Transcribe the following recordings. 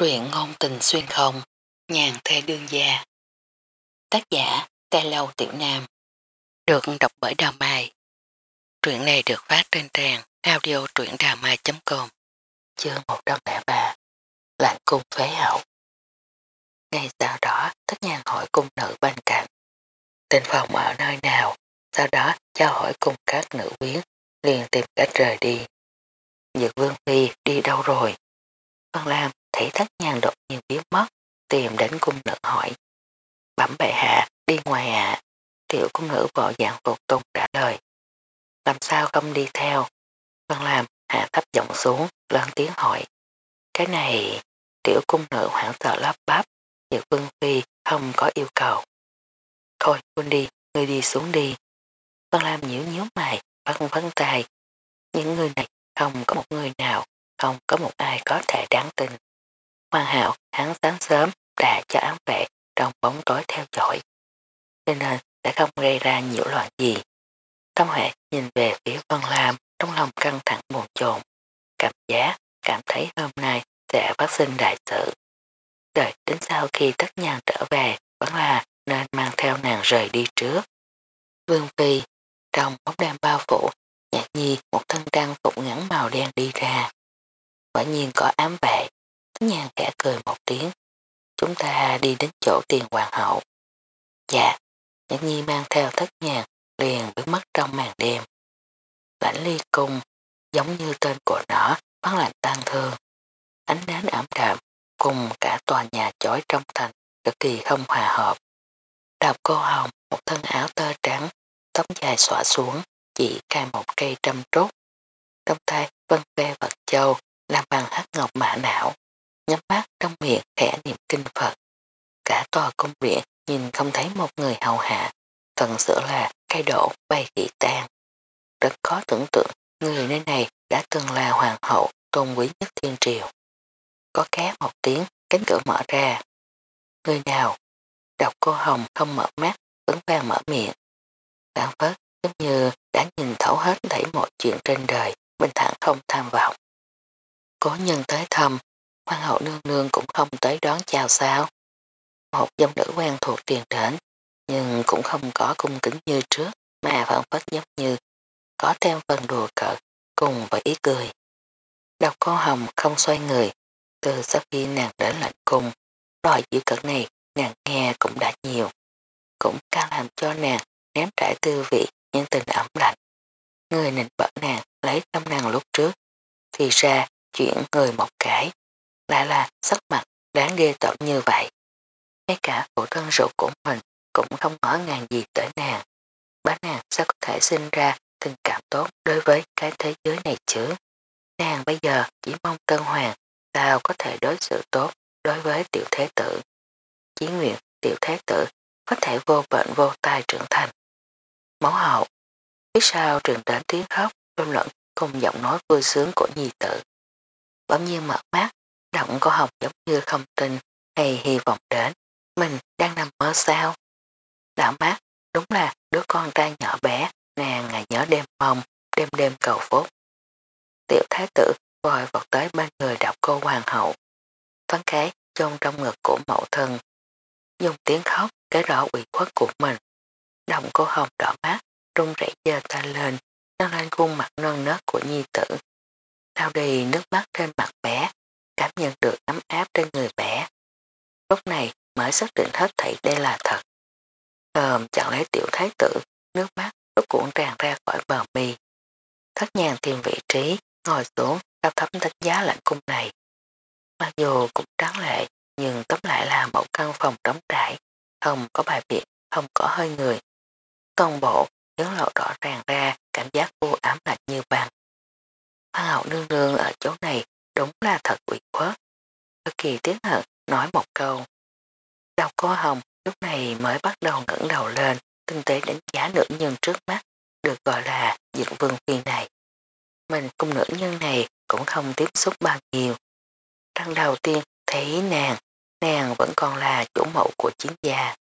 Truyện ngôn tình xuyên không, nhàn thê đương gia. Tác giả, Tê Lâu Tiểu Nam. Được đọc bởi Đào Mai. Truyện này được phát trên trang audio truyệnđàmai.com Chương 103 Lạnh cung phế hậu Ngay sau đó, tất nhàn hỏi cung nữ bên cạnh. Tình phòng ở nơi nào, sau đó trao hỏi cùng các nữ quyến, liền tìm cách rời đi. Dược vương phi đi đâu rồi? Văn Lam thấy thất nhàn đột nhiên biến mất, tìm đến cung nữ hỏi. Bẩm bệ hạ, đi ngoài ạ. Tiểu cung nữ vội dạng phục tung trả lời. Làm sao không đi theo? Vâng Văn Lam hạ thấp giọng xuống, lớn tiếng hỏi. Cái này, tiểu cung nữ hoảng sợ lắp bắp, Nhật Vương Phi không có yêu cầu. Thôi, quên đi, ngươi đi xuống đi. Vâng Văn Lam nhíu nhíu mày, vân vân tay. Những người này không có một người nào, không có một ai có thể đáng tin. Quan Hạo hắn sáng sớm đã cho ám vệ trong bóng tối theo dõi. Cho nên sẽ không gây ra nhiễu loạn gì. Tâm hệ nhìn về phía Vân Lam trong lòng căng thẳng buồn chồn. Cảm giác, cảm thấy hôm nay sẽ phát sinh đại sự. Đợi đến sau khi tất nhàng trở về vẫn là nên mang theo nàng rời đi trước. Vương Phi trong bóng đêm bao phủ nhạc nhi một thân trang phục ngắn màu đen đi ra. Quả nhiên có ám vệ nhàn khẽ cười một tiếng. Chúng ta đi đến chỗ tiền hoàng hậu. Dạ, nhật nhi mang theo thất nhàn liền biến mất trong màn đêm. Lãnh ly cung, giống như tên của nó, bắn lạnh tan thương. Ánh nến ẩm đạm, cùng cả tòa nhà chói trong thành, cực kỳ không hòa hợp. Đào cô hồng, một thân áo tơ trắng, tóc dài xõa xuống, chỉ cài một cây trăm trốt, Trong tay vân ve vật châu, làm bằng hắc ngọc mã não nhắm mắt trong miệng khẽ niệm kinh Phật. Cả tòa công viện nhìn không thấy một người hầu hạ, thật sửa là cây đổ bay khỉ tan. Rất khó tưởng tượng người nơi này đã từng là hoàng hậu tôn quý nhất thiên triều. Có két một tiếng, cánh cửa mở ra. Người nào? Đọc cô Hồng không mở mắt, vẫn vàng mở miệng. Phản phất giống như đã nhìn thấu hết thảy mọi chuyện trên đời, bình thản không tham vọng. Cố nhân tới thăm, Hoàng hậu nương nương cũng không tới đón chào sao. Một dòng nữ quen thuộc truyền đến, nhưng cũng không có cung kính như trước, mà phản phất giống như có thêm phần đùa cợt cùng với ý cười. Đọc cô hồng không xoay người, từ sau khi nàng đến lạnh cung, đòi chữ cận này nàng nghe cũng đã nhiều, cũng càng làm cho nàng ném trải tư vị những tình ẩm lạnh. Người nịnh bật nàng lấy tâm nàng lúc trước, thì ra chuyện người một cái lại là sắc mặt đáng ghê tởm như vậy. Ngay cả phụ thân ruột của mình cũng không ngỡ ngàng gì tới nàng. Bá nàng sao có thể sinh ra tình cảm tốt đối với cái thế giới này chứ? Nàng bây giờ chỉ mong Tân Hoàng sao có thể đối xử tốt đối với tiểu thế tử. Chỉ nguyện tiểu thế tử có thể vô bệnh vô tai trưởng thành. Máu hậu, phía sau trường đến tiếng khóc, đôn lẫn cùng giọng nói vui sướng của nhi tử. Bỗng nhiên mở mắt, Động có học giống như không tin hay hy vọng đến. Mình đang nằm mơ sao? Đảo mát, đúng là đứa con trai nhỏ bé, nàng ngày nhớ đêm mong, đêm đêm cầu phúc. Tiểu thái tử vội vọt tới bên người đọc cô hoàng hậu. Thoáng cái chôn trong ngực của mẫu thân. Dùng tiếng khóc cái rõ ủy khuất của mình. Đồng cô hồng đỏ mắt, run rẩy giơ ta lên, nâng lên khuôn mặt non nớt của nhi tử. Lao đi nước mắt trên mặt bé, cảm nhận được ấm áp trên người bé. Lúc này mới xác định hết thảy đây là thật. Ờm chẳng lấy tiểu thái tử, nước mắt rốt cuộn tràn ra khỏi bờ mi. Thất nhàng tìm vị trí, ngồi xuống, cao thấm đánh giá lạnh cung này. Mặc dù cũng trắng lệ, nhưng tóm lại là một căn phòng trống trải, không có bài biện, không có hơi người. Toàn bộ nhớ lộ rõ ràng ra cảm giác u ám lạnh như băng. Hoa hậu nương nương ở chỗ này đúng là thật ủy khuất. Cực kỳ tiếc hận nói một câu. Đào cô hồng lúc này mới bắt đầu ngẩng đầu lên, tinh tế đánh giá nữ nhân trước mắt, được gọi là dựng vương phi này. Mình cùng nữ nhân này cũng không tiếp xúc bao nhiêu. Lần đầu tiên thấy nàng, nàng vẫn còn là chủ mẫu của chiến gia.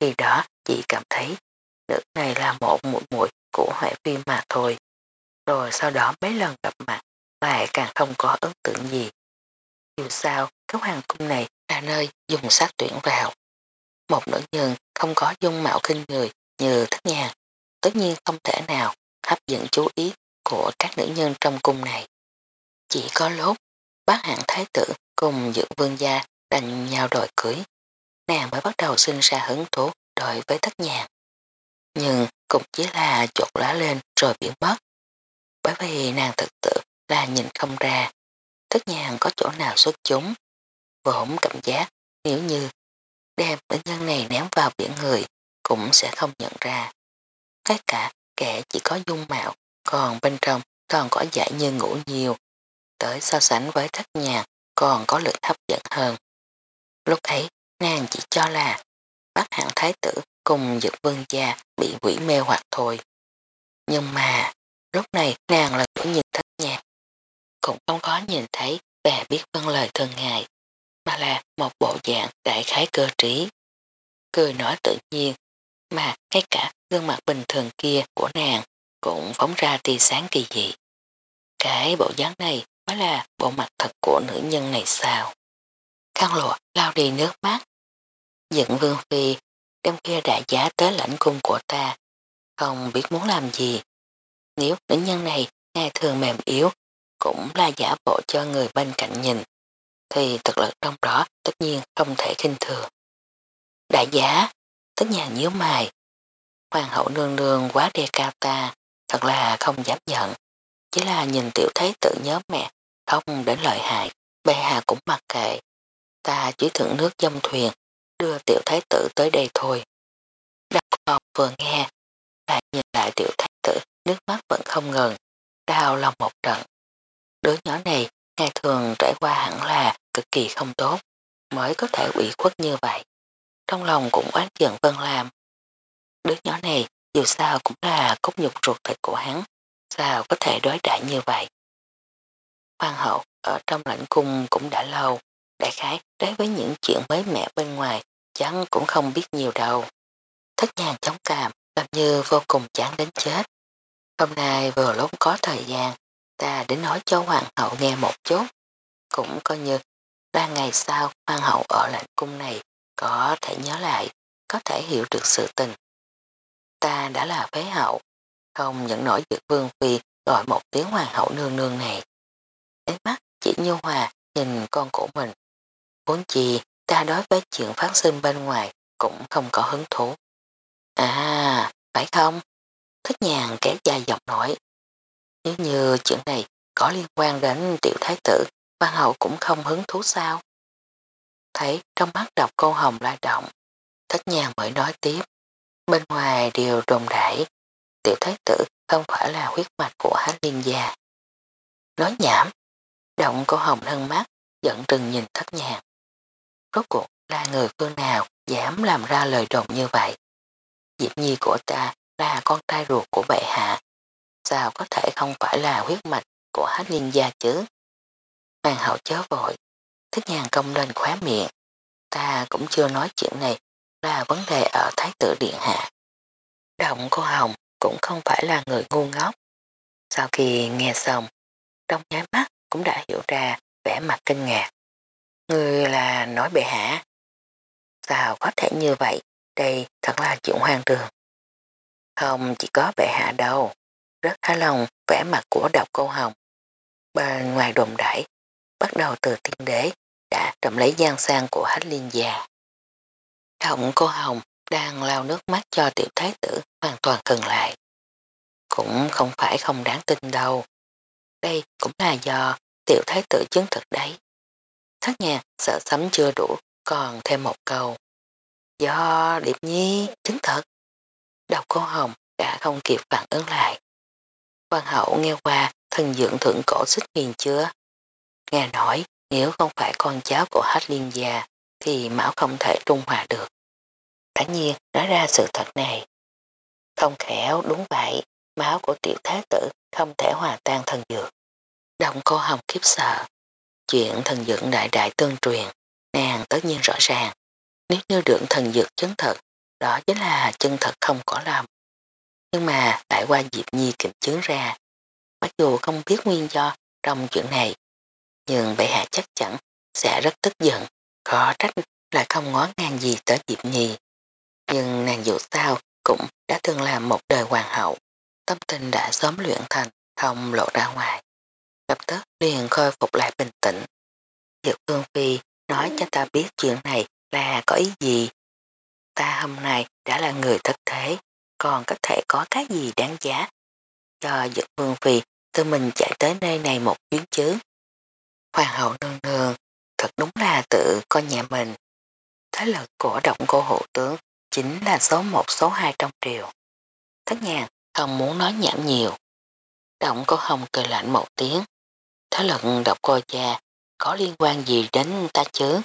Khi đó chị cảm thấy nữ này là một mũi mũi của Huệ Phi mà thôi. Rồi sau đó mấy lần gặp mặt lại càng không có ấn tượng gì. Dù sao, cái hoàng cung này là nơi dùng sát tuyển vào. Một nữ nhân không có dung mạo kinh người như thất nhàng, tất nhiên không thể nào hấp dẫn chú ý của các nữ nhân trong cung này. Chỉ có lốt bác hạng thái tử cùng dự vương gia đành nhau đòi cưới, nàng mới bắt đầu sinh ra hứng thú đối với thất nhàng. Nhưng cũng chỉ là chột lá lên rồi biến mất. Bởi vì nàng thực tự là nhìn không ra, tất nhàng có chỗ nào xuất chúng. Vốn cảm giác nếu như đem bệnh nhân này ném vào biển người cũng sẽ không nhận ra. Tất cả kẻ chỉ có dung mạo, còn bên trong toàn có giải như ngủ nhiều. Tới so sánh với thất nhàng còn có lực hấp dẫn hơn. Lúc ấy, nàng chỉ cho là bác hạng thái tử cùng dược vương gia bị quỷ mê hoặc thôi. Nhưng mà, lúc này nàng là chủ nhìn thất. Cũng không có nhìn thấy vẻ biết vân lời thường ngày, mà là một bộ dạng đại khái cơ trí. Cười nói tự nhiên, mà ngay cả gương mặt bình thường kia của nàng cũng phóng ra tia sáng kỳ dị. Cái bộ dáng này mới là bộ mặt thật của nữ nhân này sao? Khăn lụa lao đi nước mắt. Dựng vương phi, đem kia đại giá tới lãnh cung của ta, không biết muốn làm gì. Nếu nữ nhân này ngày thường mềm yếu, cũng là giả bộ cho người bên cạnh nhìn, thì thực lực trong đó tất nhiên không thể kinh thường. Đại giá, tất nhà nhíu mày. Hoàng hậu nương nương quá đe cao ta, thật là không dám nhận. Chỉ là nhìn tiểu thấy tự nhớ mẹ, không đến lợi hại, bệ hạ cũng mặc kệ. Ta chỉ thưởng nước dâm thuyền, đưa tiểu thái tử tới đây thôi. Đắc học vừa nghe, lại nhìn lại tiểu thái tử, nước mắt vẫn không ngừng, đau lòng một trận. Đứa nhỏ này ngày thường trải qua hẳn là cực kỳ không tốt, mới có thể ủy khuất như vậy. Trong lòng cũng oán giận Vân Lam. Đứa nhỏ này dù sao cũng là cốt nhục ruột thịt của hắn, sao có thể đối đãi như vậy. Hoàng hậu ở trong lãnh cung cũng đã lâu, đại khái đối với những chuyện mới mẻ bên ngoài chẳng cũng không biết nhiều đâu. Thất nhàn chống cảm, làm như vô cùng chán đến chết. Hôm nay vừa lúc có thời gian, ta đến nói cho hoàng hậu nghe một chút. Cũng coi như ba ngày sau hoàng hậu ở lại cung này có thể nhớ lại, có thể hiểu được sự tình. Ta đã là phế hậu, không nhận nổi việc vương phi gọi một tiếng hoàng hậu nương nương này. Ánh mắt chỉ như hòa nhìn con của mình. Vốn chi ta đối với chuyện phát sinh bên ngoài cũng không có hứng thú. À, phải không? Thích nhàn kéo dài giọng nói. Nếu như chuyện này có liên quan đến tiểu thái tử, văn hậu cũng không hứng thú sao? Thấy trong mắt đọc cô hồng lai động, thất nhàn mới nói tiếp. Bên ngoài đều đồn đẩy, tiểu thái tử không phải là huyết mạch của hát liên gia. Nói nhảm, động cô hồng thân mắt, giận trừng nhìn thất nhàn. Rốt cuộc là người phương nào dám làm ra lời đồn như vậy. Diệp nhi của ta là con trai ruột của bệ hạ. Sao có thể không phải là huyết mạch của hát liên gia chứ? Hoàng hậu chớ vội. Thức nhàn công lên khóa miệng. Ta cũng chưa nói chuyện này là vấn đề ở Thái tử Điện Hạ. Động cô Hồng cũng không phải là người ngu ngốc. Sau khi nghe xong, trong nháy mắt cũng đã hiểu ra vẻ mặt kinh ngạc. Người là nói bệ hạ. Sao có thể như vậy? Đây thật là chuyện hoang đường. Không chỉ có bệ hạ đâu. Rất khá lòng vẻ mặt của độc cô hồng. Bên ngoài đồn đẩy, bắt đầu từ tiên đế, đã trộm lấy gian sang của hách liên già. Động cô hồng đang lao nước mắt cho tiểu thái tử hoàn toàn cần lại. Cũng không phải không đáng tin đâu. Đây cũng là do tiểu thái tử chứng thực đấy. Thất nhạc sợ sắm chưa đủ, còn thêm một câu. Do Điệp Nhi chứng thật. Đọc cô Hồng đã không kịp phản ứng lại. Quan hậu nghe qua thần dưỡng thượng cổ xích huyền chưa? Nghe nói nếu không phải con cháu của hát liên gia thì Mão không thể trung hòa được. Tất nhiên nói ra sự thật này. Không khéo đúng vậy, máu của tiểu thái tử không thể hòa tan thần dược. Đồng cô hồng khiếp sợ. Chuyện thần dược đại đại tương truyền, nàng tất nhiên rõ ràng. Nếu như được thần dược chứng thật, đó chính là chân thật không có lầm. Nhưng mà lại qua Diệp Nhi kiểm chứng ra, mặc dù không biết nguyên do trong chuyện này, nhưng bệ hạ chắc chắn sẽ rất tức giận, khó trách là không ngó ngang gì tới Diệp Nhi. Nhưng nàng dù sao cũng đã từng làm một đời hoàng hậu, tâm tình đã sớm luyện thành, không lộ ra ngoài. Lập tức liền khôi phục lại bình tĩnh. hiệu Phương Phi nói cho ta biết chuyện này là có ý gì. Ta hôm nay đã là người thất thế, còn có thể có cái gì đáng giá. Cho Dược vương Phi tự mình chạy tới nơi này một chuyến chứ. Hoàng hậu nương nương, thật đúng là tự con nhà mình. Thế lực của động cô hộ tướng chính là số một số hai trong triều. Thất nhàng không muốn nói nhảm nhiều. Động cô hồng cười lạnh một tiếng. Thế lực độc cô cha có liên quan gì đến ta chứ?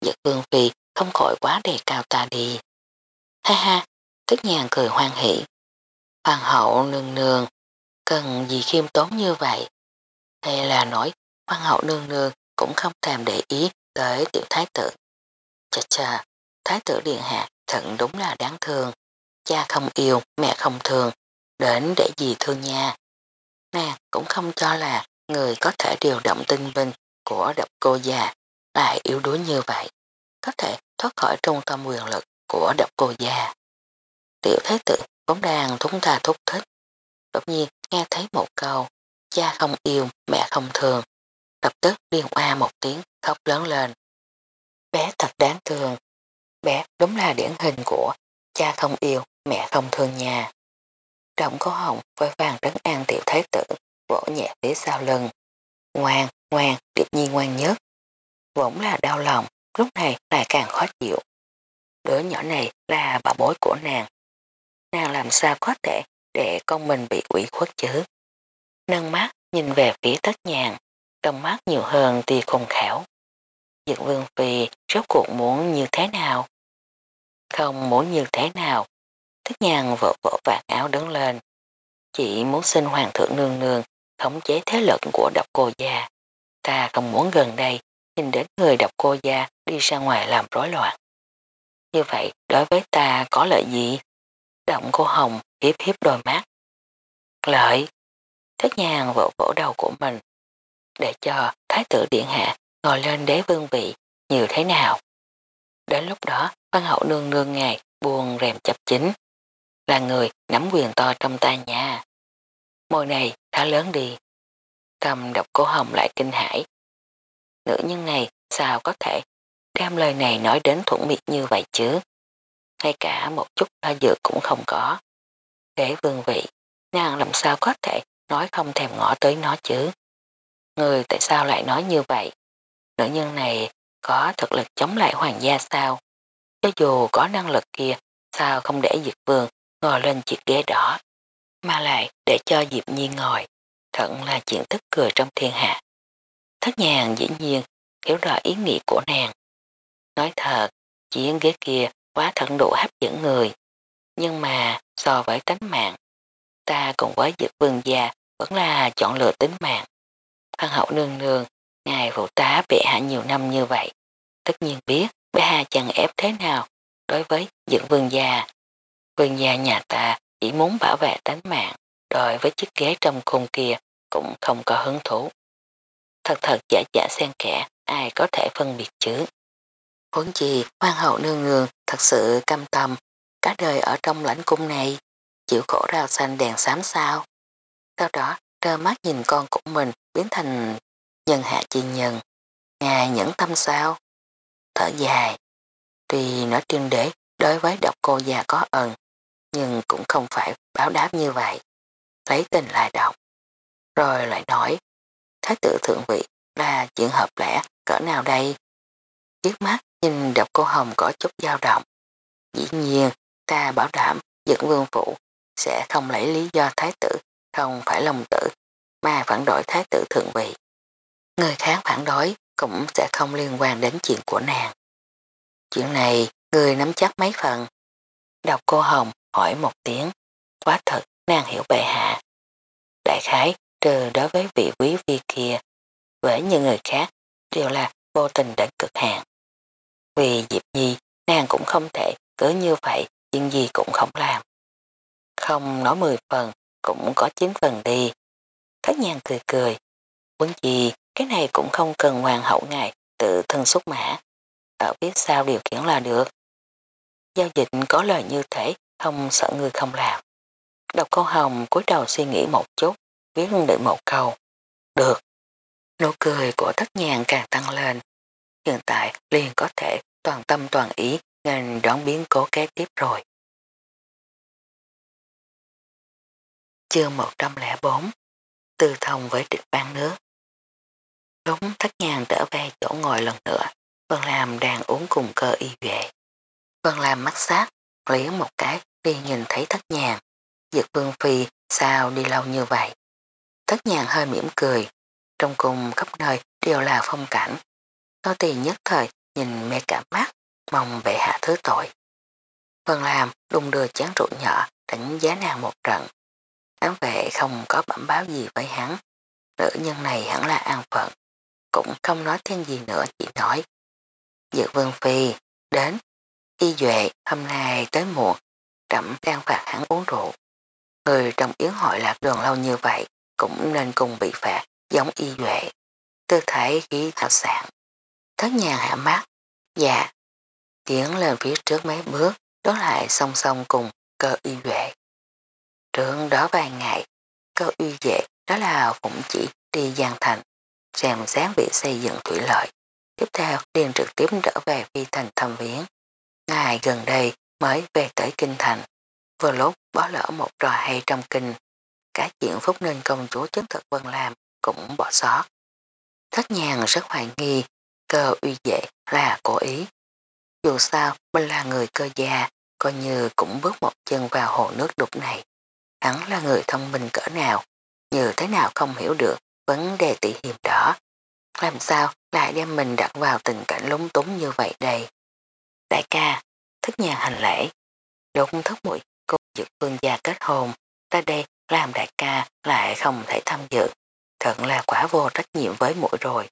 Giật vương phi không khỏi quá đề cao ta đi. Ha ha, tức nhàng cười hoan hỷ. Hoàng hậu nương nương, cần gì khiêm tốn như vậy? Hay là nói hoàng hậu nương nương cũng không thèm để ý tới tiểu thái tử. Chà chà, thái tử điện hạ thận đúng là đáng thương. Cha không yêu, mẹ không thương, đến để gì thương nha. Nàng cũng không cho là người có thể điều động tinh binh của độc cô già lại yếu đuối như vậy, có thể thoát khỏi trung tâm quyền lực của độc cô già. Tiểu thế tử vốn đang thúng thà thúc thích, đột nhiên nghe thấy một câu, cha không yêu, mẹ không thương, lập tức điên oa một tiếng khóc lớn lên. Bé thật đáng thương, bé đúng là điển hình của cha không yêu, mẹ không thương nhà. Trọng có hồng với vàng trấn an tiểu thái tử, vỗ nhẹ phía sau lưng. Ngoan, ngoan, điệp nhi ngoan nhất. Vỗng là đau lòng, lúc này lại càng khó chịu. Đứa nhỏ này là bà bối của nàng. Nàng làm sao có thể để con mình bị ủy khuất chứ? Nâng mắt nhìn về phía tất nhàn, trong mắt nhiều hơn thì khùng khảo. Dược vương phi rốt cuộc muốn như thế nào? Không muốn như thế nào. Tất nhàn vỗ vỗ vạt áo đứng lên. Chỉ muốn xin hoàng thượng nương nương khống chế thế lực của độc cô gia. Ta không muốn gần đây nhìn đến người độc cô gia đi ra ngoài làm rối loạn. Như vậy đối với ta có lợi gì? Động cô Hồng hiếp hiếp đôi mắt. Lợi. Thất nhàng vỗ vỗ đầu của mình, để cho thái tử điện hạ ngồi lên đế vương vị như thế nào. Đến lúc đó, văn hậu nương nương ngài buồn rèm chập chính, là người nắm quyền to trong tay nhà Môi này khá lớn đi. Cầm độc cô hồng lại kinh hãi. Nữ nhân này sao có thể đem lời này nói đến thuận miệng như vậy chứ? Ngay cả một chút la dược cũng không có. Để vương vị, nàng làm sao có thể nói không thèm ngõ tới nó chứ? Người tại sao lại nói như vậy? Nữ nhân này có thực lực chống lại hoàng gia sao? Cho dù có năng lực kia, sao không để Diệp Vương ngồi lên chiếc ghế đỏ, mà lại để cho Diệp Nhi ngồi, thật là chuyện tức cười trong thiên hạ. Thất nhàng dĩ nhiên hiểu rõ ý nghĩa của nàng. Nói thật, chiếc ghế kia quá thận đủ hấp dẫn người, nhưng mà so với tánh mạng, ta cùng với Diệp Vương gia vẫn là chọn lựa tính mạng. Hoàng hậu nương nương, ngài phụ tá bệ hạ nhiều năm như vậy, tất nhiên biết bệ hạ chẳng ép thế nào đối với dựng vương gia. Vương gia nhà ta chỉ muốn bảo vệ tánh mạng, đối với chiếc ghế trong cung kia cũng không có hứng thú. Thật thật giả giả xen kẽ, ai có thể phân biệt chứ. Huống chi, hoàng hậu nương nương thật sự cam tâm, cả đời ở trong lãnh cung này, chịu khổ rào xanh đèn xám sao. Sau đó, trơ mắt nhìn con của mình biến thành nhân hạ chi nhân. Ngài nhẫn tâm sao? Thở dài. Tuy nói tiên đế đối với độc cô già có ẩn, nhưng cũng không phải báo đáp như vậy. Lấy tình lại độc. Rồi lại nói, thái tử thượng vị là chuyện hợp lẽ cỡ nào đây? Trước mắt nhìn độc cô hồng có chút dao động. Dĩ nhiên, ta bảo đảm dẫn vương phụ sẽ không lấy lý do thái tử không phải lòng tử mà phản đối thái tử thượng vị. Người khác phản đối cũng sẽ không liên quan đến chuyện của nàng. Chuyện này người nắm chắc mấy phần. Đọc cô Hồng hỏi một tiếng. Quá thật nàng hiểu bệ hạ. Đại khái trừ đối với vị quý vi kia với những người khác đều là vô tình đến cực hạn. Vì Diệp Nhi nàng cũng không thể cứ như vậy chuyện gì cũng không làm. Không nói 10 phần cũng có 9 phần đi. Thất nhàng cười cười. Quân gì cái này cũng không cần hoàng hậu ngài tự thân xuất mã, ở biết sao điều khiển là được. Giao dịch có lời như thế, không sợ người không làm. Đọc câu hồng cúi đầu suy nghĩ một chút, viết được một câu. Được. Nụ cười của thất nhàn càng tăng lên. Hiện tại liền có thể toàn tâm toàn ý ngành đoán biến cố kế tiếp rồi. Chương 104 Tư thông với địch ban nước Đúng thất nhàn trở về chỗ ngồi lần nữa, Vân Lam đang uống cùng cơ y vệ. Vân Lam mắt sát, liếng một cái đi nhìn thấy thất nhàn. Dược vương phi sao đi lâu như vậy? Thất nhàn hơi mỉm cười, trong cùng khắp nơi đều là phong cảnh. Nó tiền nhất thời nhìn mê cả mắt, mong bệ hạ thứ tội. Vân Lam đung đưa chán rượu nhỏ đánh giá nàng một trận. Án vệ không có bẩm báo gì với hắn. Nữ nhân này hẳn là an phận. Cũng không nói thêm gì nữa chỉ nói. Dược vương phi, đến. Y duệ hôm nay tới muộn. Trẩm đang phạt hắn uống rượu. Người trong yến hội lạc đường lâu như vậy cũng nên cùng bị phạt giống y duệ. Tư thể khí thảo sản. Thất nhàng hạ mắt. Dạ. Tiến lên phía trước mấy bước, đó lại song song cùng cơ y vệ. Trước đó vài ngày, cơ y vệ đó là phụng chỉ đi Giang Thành, xem sáng việc xây dựng thủy lợi. Tiếp theo liền trực tiếp trở về phi thành thăm viễn. Ngày gần đây mới về tới Kinh Thành. Vừa lúc bỏ lỡ một trò hay trong kinh. Cả chuyện phúc nên công chúa chứng thực vân làm cũng bỏ sót. Thất nhàng rất hoài nghi cơ uy dễ là cố ý. Dù sao mình là người cơ gia coi như cũng bước một chân vào hồ nước đục này. Hắn là người thông minh cỡ nào như thế nào không hiểu được vấn đề tỷ hiểm đó. Làm sao lại đem mình đặt vào tình cảnh lúng túng như vậy đây? Đại ca, thức nhà hành lễ. Lúc thức mũi cô dược phương gia kết hôn, ta đây làm đại ca lại không thể tham dự. Thật là quả vô trách nhiệm với mũi rồi.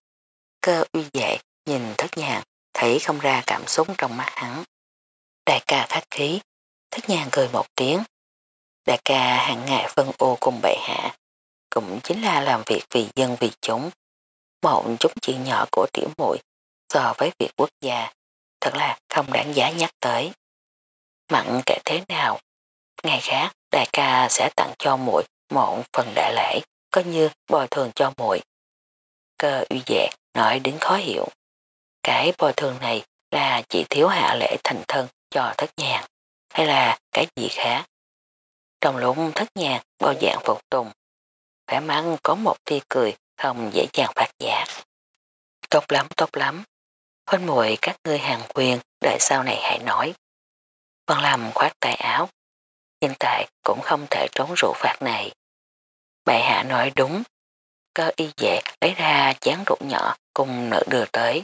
Cơ uy dệ nhìn thất nhàn, thấy không ra cảm xúc trong mắt hắn. Đại ca khách khí, thất nhàn cười một tiếng. Đại ca hàng ngày phân ô cùng bệ hạ, cũng chính là làm việc vì dân vì chúng. Một chút chuyện nhỏ của tiểu muội so với việc quốc gia, thật là không đáng giá nhắc tới. Mặn kể thế nào, ngày khác đại ca sẽ tặng cho muội một phần đại lễ, coi như bồi thường cho muội. Cơ uy dệ nói đến khó hiểu. Cái bồi thường này là chỉ thiếu hạ lễ thành thân cho thất nhàn, hay là cái gì khác? Trong lúc thất nhàn bao dạng phục tùng, khỏe mắn có một tia cười không dễ dàng phát giác. Tốt lắm, tốt lắm. Huynh muội các ngươi hàng quyền đợi sau này hãy nói. Văn Lâm khoát tay áo. Hiện tại cũng không thể trốn rượu phạt này. Bệ hạ nói đúng. Cơ y dệ lấy ra chén rượu nhỏ cùng nữ đưa tới.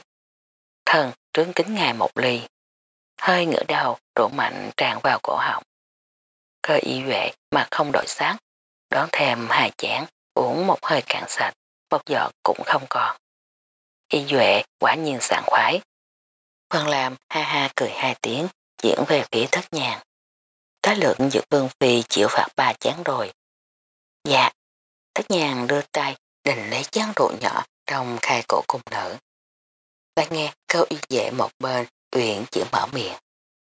Thần trướng kính ngài một ly. Hơi ngửa đầu rượu mạnh tràn vào cổ họng. Cơ y vệ mà không đổi sáng. Đón thèm hai chén uống một hơi cạn sạch. Một giọt cũng không còn. Y duệ quả nhiên sảng khoái. phần làm ha ha cười hai tiếng, chuyển về phía thất nhàn. Tá lượng dược vương phi chịu phạt ba chán rồi. Dạ, thất nhàn đưa tay định lấy chén rượu nhỏ trong khai cổ cung nữ. Đã nghe câu y dễ một bên uyển chỉ mở miệng.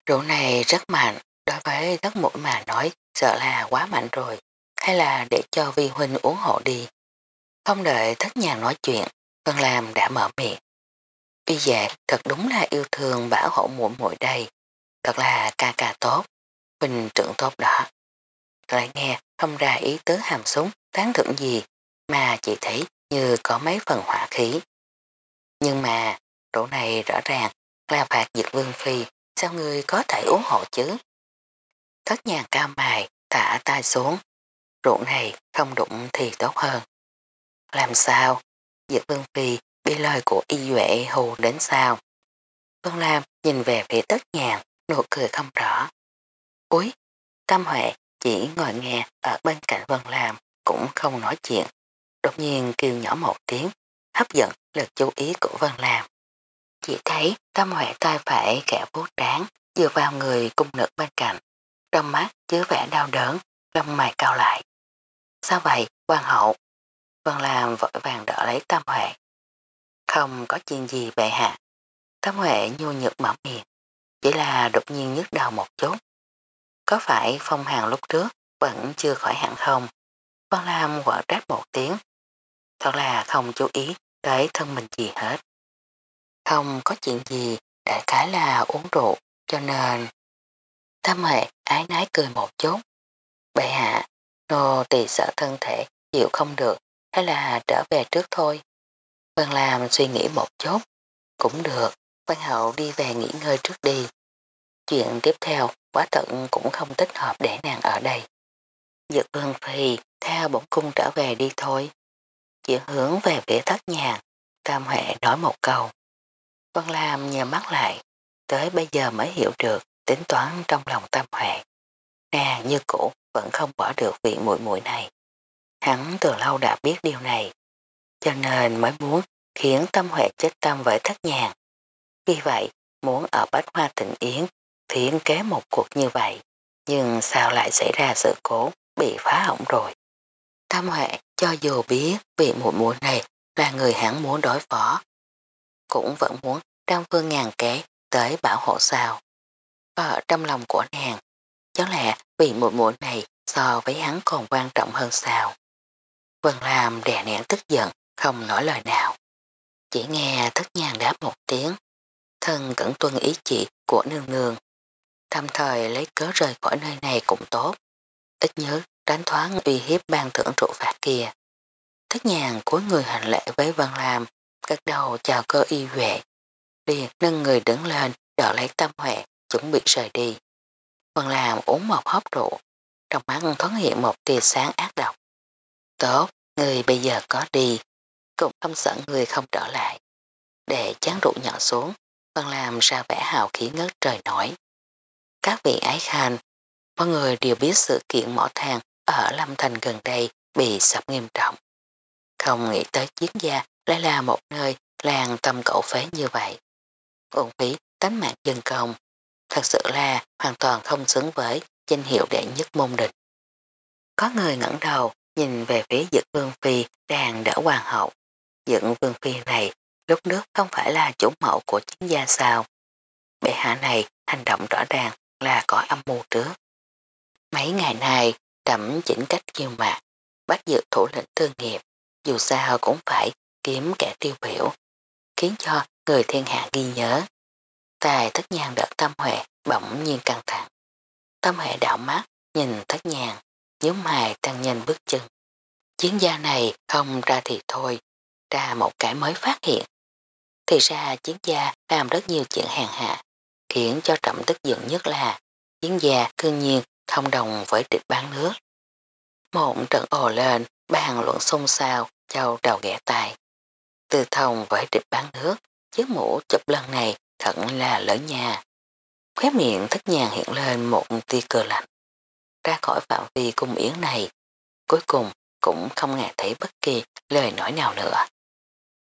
Rượu này rất mạnh, đối với rất mũi mà nói sợ là quá mạnh rồi, hay là để cho vi huynh uống hộ đi. Không đợi thất nhà nói chuyện, Vân Lam đã mở miệng. Y dạ thật đúng là yêu thương bảo hộ muội muội đây. Thật là ca ca tốt, bình trưởng tốt đó. Lại nghe không ra ý tứ hàm súng tán thưởng gì mà chỉ thấy như có mấy phần hỏa khí. Nhưng mà chỗ này rõ ràng là phạt diệt vương phi sao ngươi có thể uống hộ chứ? Thất nhàng cao mài thả tay xuống rượu này không đụng thì tốt hơn. Làm sao? Dịch Vương Phi bị lời của y duệ hù đến sao? Vân Lam nhìn về phía tất nhàn, nụ cười không rõ. Úi, Tâm Huệ chỉ ngồi nghe ở bên cạnh Vân Lam cũng không nói chuyện. Đột nhiên kêu nhỏ một tiếng, hấp dẫn lực chú ý của Vân Lam. Chỉ thấy Tâm Huệ tay phải kẻ vuốt tráng dựa vào người cung nữ bên cạnh. Trong mắt chứa vẻ đau đớn, lông mày cao lại. Sao vậy, quan hậu? Vân Lam vội vàng đỡ lấy Tâm Huệ. Không có chuyện gì bệ hạ. Tâm Huệ nhu nhược mở miệng, chỉ là đột nhiên nhức đầu một chút. Có phải phong hàng lúc trước vẫn chưa khỏi hẳn không? vân Lam quở trách một tiếng. Thật là không chú ý tới thân mình gì hết. Không có chuyện gì, đại khái là uống rượu, cho nên... tam hệ ái nái cười một chút. Bệ hạ, nô tỳ sợ thân thể chịu không được, hay là trở về trước thôi. Vân làm suy nghĩ một chút. Cũng được, Văn Hậu đi về nghỉ ngơi trước đi. Chuyện tiếp theo, quá tận cũng không thích hợp để nàng ở đây. Dược vương phi, theo bổn cung trở về đi thôi. Chuyện hướng về phía thất nhà, Tam Huệ nói một câu. Vân Lam nhờ mắt lại, tới bây giờ mới hiểu được tính toán trong lòng Tam hệ. Nè như cũ vẫn không bỏ được vị muội muội này. Hắn từ lâu đã biết điều này, cho nên mới muốn khiến Tâm Huệ chết tâm với thất nhàng. Vì vậy, muốn ở Bách Hoa Tịnh Yến thiến kế một cuộc như vậy, nhưng sao lại xảy ra sự cố bị phá hỏng rồi. Tâm Huệ cho dù biết vị muội muội này là người hắn muốn đối phó, cũng vẫn muốn trăm phương ngàn kế tới bảo hộ sao. Ở trong lòng của nàng, chắc lẽ vì muội muội này so với hắn còn quan trọng hơn sao. Vân Lam đè nén tức giận, không nói lời nào. Chỉ nghe thất nhàng đáp một tiếng, thân cẩn tuân ý chỉ của nương nương. Thăm thời lấy cớ rời khỏi nơi này cũng tốt. Ít nhớ tránh thoáng uy hiếp ban thưởng trụ phạt kia. Thất nhàng cuối người hành lễ với Vân Lam, gật đầu chào cơ y vệ. Liền nâng người đứng lên, đỡ lấy tâm huệ, chuẩn bị rời đi. phần làm uống một hớp rượu, trong mắt thoáng hiện một tia sáng ác độc. Tốt, người bây giờ có đi, cũng không sợ người không trở lại. Để chán rượu nhỏ xuống, phần làm ra vẻ hào khí ngất trời nổi. Các vị ái khanh, mọi người đều biết sự kiện mỏ than ở Lâm Thành gần đây bị sập nghiêm trọng. Không nghĩ tới chiến gia lại là một nơi làng tâm cậu phế như vậy. Ôn phí tánh mạng dân công, thật sự là hoàn toàn không xứng với danh hiệu đệ nhất môn địch. Có người ngẩng đầu nhìn về phía dực vương phi đang đỡ hoàng hậu. dựng vương phi này lúc nước không phải là chủ mẫu của chính gia sao. Bệ hạ này hành động rõ ràng là có âm mưu trước. Mấy ngày nay trẩm chỉnh cách kiêu mạc, bắt dược thủ lĩnh thương nghiệp, dù sao cũng phải kiếm kẻ tiêu biểu, khiến cho người thiên hạ ghi nhớ. Tài thất nhàng đỡ tâm huệ bỗng nhiên căng thẳng. Tâm huệ đảo mắt, nhìn thất nhàng, nhớ mài tăng nhanh bước chân. Chiến gia này không ra thì thôi, ra một cái mới phát hiện. Thì ra chiến gia làm rất nhiều chuyện hàng hạ, khiến cho trọng tức giận nhất là chiến gia cương nhiên thông đồng với địch bán nước. Một trận ồ lên, bàn luận xôn xao, châu đầu ghẻ tài. Từ thông với địch bán nước, chiếc mũ chụp lần này thật là lớn nha. Khóe miệng thất nhàng hiện lên một tia cơ lạnh. Ra khỏi phạm vi cung yến này, cuối cùng cũng không nghe thấy bất kỳ lời nói nào nữa.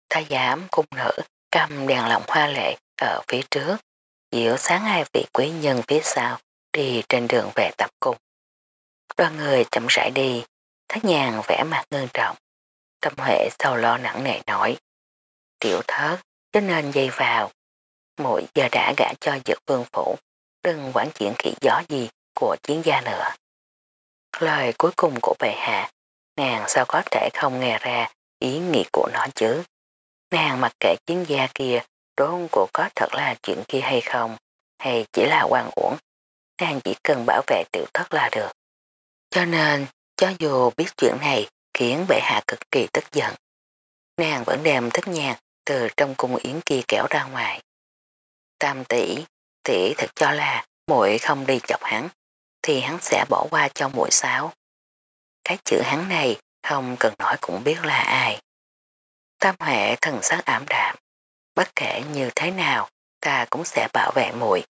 Thái giám cung nữ cầm đèn lồng hoa lệ ở phía trước, giữa sáng hai vị quý nhân phía sau đi trên đường về tập cung. Đoàn người chậm rãi đi, thất nhàng vẽ mặt ngưng trọng. Tâm huệ sau lo nặng nề nổi. Tiểu thớt, cho nên dây vào. Mỗi giờ đã gã cho dược vương phủ, đừng quản chuyện khỉ gió gì của chiến gia nữa. Lời cuối cùng của bệ hạ, nàng sao có thể không nghe ra ý nghĩ của nó chứ. Nàng mặc kệ chiến gia kia, đốn của có thật là chuyện kia hay không, hay chỉ là quan uổng. Nàng chỉ cần bảo vệ tiểu thất là được. Cho nên, cho dù biết chuyện này khiến bệ hạ cực kỳ tức giận, nàng vẫn đem thích nhạc từ trong cung yến kia kéo ra ngoài. Tam tỷ, tỷ thật cho là muội không đi chọc hắn, thì hắn sẽ bỏ qua cho muội sao. Cái chữ hắn này không cần nói cũng biết là ai. Tam hệ thần sắc ảm đạm, bất kể như thế nào ta cũng sẽ bảo vệ muội.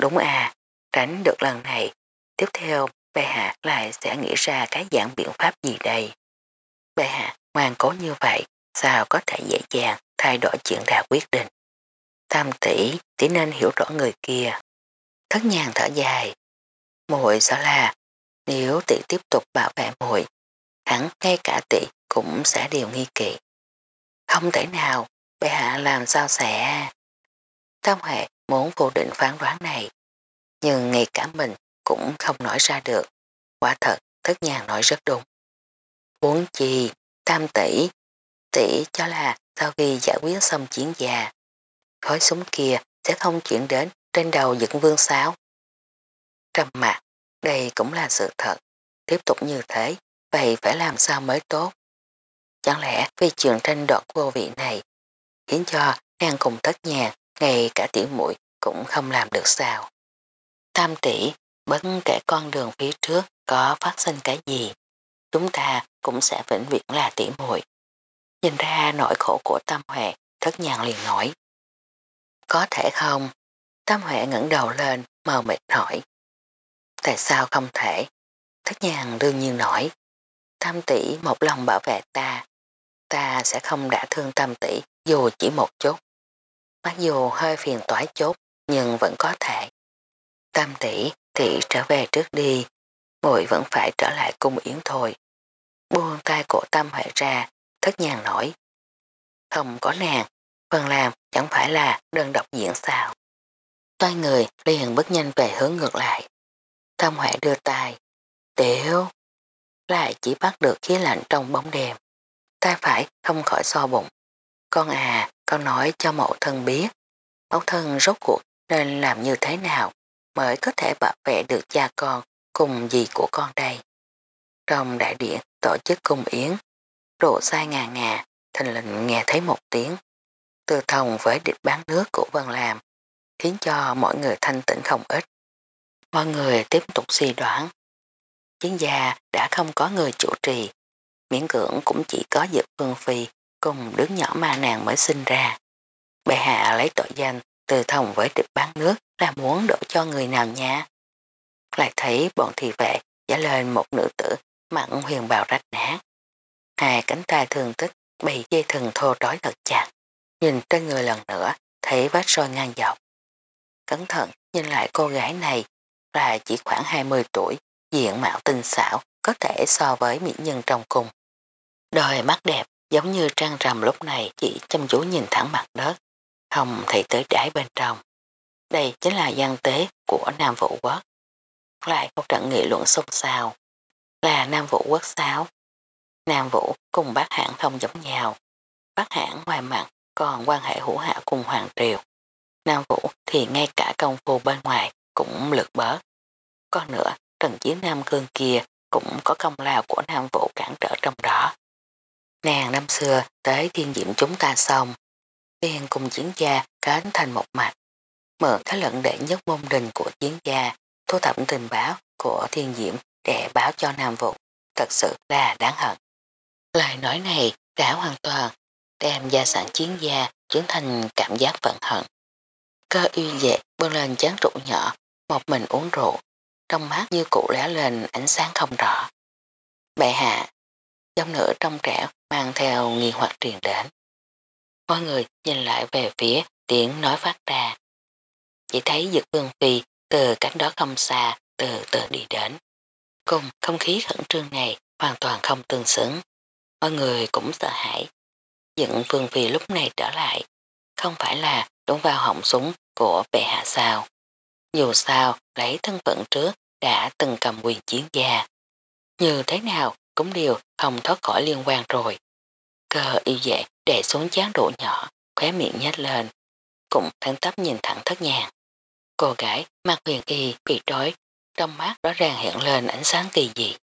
Đúng à, tránh được lần này, tiếp theo bệ hạ lại sẽ nghĩ ra cái dạng biện pháp gì đây. Bệ hạ ngoan cố như vậy, sao có thể dễ dàng thay đổi chuyện đã quyết định. Tam tỷ, chỉ nên hiểu rõ người kia. Thất nhàng thở dài. Muội sợ là, nếu tỷ tiếp tục bảo vệ muội, hẳn ngay cả tỷ cũng sẽ điều nghi kỵ. Không thể nào, bệ hạ làm sao sẽ... Tam Huệ muốn vô định phán đoán này, nhưng ngay cả mình cũng không nói ra được. Quả thật, thất nhàng nói rất đúng. muốn chi, tam tỷ, tỷ cho là sau khi giải quyết xong chiến già, khói súng kia sẽ không chuyển đến trên đầu dựng vương sáo. Trầm mặt, đây cũng là sự thật. Tiếp tục như thế, vậy phải làm sao mới tốt? Chẳng lẽ vì chuyện tranh đoạt vô vị này khiến cho nàng cùng thất nhà ngay cả tiểu muội cũng không làm được sao? Tam tỷ, bất kể con đường phía trước có phát sinh cái gì, chúng ta cũng sẽ vĩnh viễn là tỉ muội. Nhìn ra nỗi khổ của Tam Huệ, thất nhàng liền nói. Có thể không? Tam Huệ ngẩng đầu lên, mờ mệt hỏi. Tại sao không thể? Thất nhàng đương nhiên nói. Tam tỷ một lòng bảo vệ ta, ta sẽ không đã thương tam tỷ dù chỉ một chút. Mặc dù hơi phiền toái chút, nhưng vẫn có thể. Tam tỷ, tỷ trở về trước đi, muội vẫn phải trở lại cung yến thôi. Buông tay của Tam Huệ ra, thất nhàng nổi. Không có nàng, phần làm chẳng phải là đơn độc diễn sao. Toai người liền bước nhanh về hướng ngược lại. Tam Huệ đưa tay. Tiểu, lại chỉ bắt được khí lạnh trong bóng đêm. Ta phải không khỏi so bụng. Con à, con nói cho mẫu thân biết. Mẫu thân rốt cuộc nên làm như thế nào mới có thể bảo vệ được cha con cùng gì của con đây. Trong đại điện tổ chức cung yến, độ sai ngà ngà, thành lệnh nghe thấy một tiếng. Từ thông với địch bán nước của Vân làm, khiến cho mọi người thanh tĩnh không ít. Mọi người tiếp tục suy đoán. Chiến gia đã không có người chủ trì, miễn cưỡng cũng chỉ có dược phương phi cùng đứa nhỏ mà nàng mới sinh ra. Bệ hạ lấy tội danh từ thông với địch bán nước là muốn đổ cho người nào nha. Lại thấy bọn thị vệ giả lên một nữ tử mặn huyền bào rách nát. Hai cánh tay thường tích bị dây thừng thô trói thật chặt. Nhìn trên người lần nữa thấy vết sôi ngang dọc. Cẩn thận nhìn lại cô gái này là chỉ khoảng 20 tuổi, diện mạo tinh xảo có thể so với mỹ nhân trong cùng. Đôi mắt đẹp giống như trăng rằm lúc này chỉ chăm chú nhìn thẳng mặt đất, không thì tới đáy bên trong. Đây chính là gian tế của Nam Vũ Quốc. Lại một trận nghị luận xôn xao. Là Nam Vũ Quốc sao? Nam Vũ cùng bác hãng không giống nhau. Bác hãng ngoài mặt còn quan hệ hữu hạ cùng Hoàng Triều. Nam Vũ thì ngay cả công phu bên ngoài cũng lượt bớt. Còn nữa, trận chiến Nam Cương kia cũng có công lao của Nam Vũ cản trở trong đó. Nàng năm xưa tới thiên diệm chúng ta xong, tiên cùng chiến gia kết thành một mạch, mở thế lận đệ nhất môn đình của chiến gia, thu thập tình báo của thiên diệm để báo cho Nam Vũ, thật sự là đáng hận. Lời nói này đã hoàn toàn đem gia sản chiến gia chuyển thành cảm giác vận hận. Cơ uy dệ bưng lên chán rượu nhỏ, một mình uống rượu, trong mắt như cụ lẽ lên ánh sáng không rõ. Bệ hạ, trong nữ trong trẻo mang theo nghi hoặc truyền đến. Mọi người nhìn lại về phía tiếng nói phát ra. Chỉ thấy dực vương phi từ cánh đó không xa từ từ đi đến. Cùng không khí khẩn trương này hoàn toàn không tương xứng. Mọi người cũng sợ hãi. Dựng Phương phi lúc này trở lại. Không phải là đúng vào họng súng của bệ hạ sao. Dù sao lấy thân phận trước đã từng cầm quyền chiến gia. Như thế nào cũng đều không thoát khỏi liên quan rồi. Cơ yêu dệ để xuống chán rượu nhỏ, khóe miệng nhét lên, cũng thẳng tắp nhìn thẳng thất nhàng. Cô gái mặc huyền y bị trói, trong mắt rõ ràng hiện lên ánh sáng kỳ dị.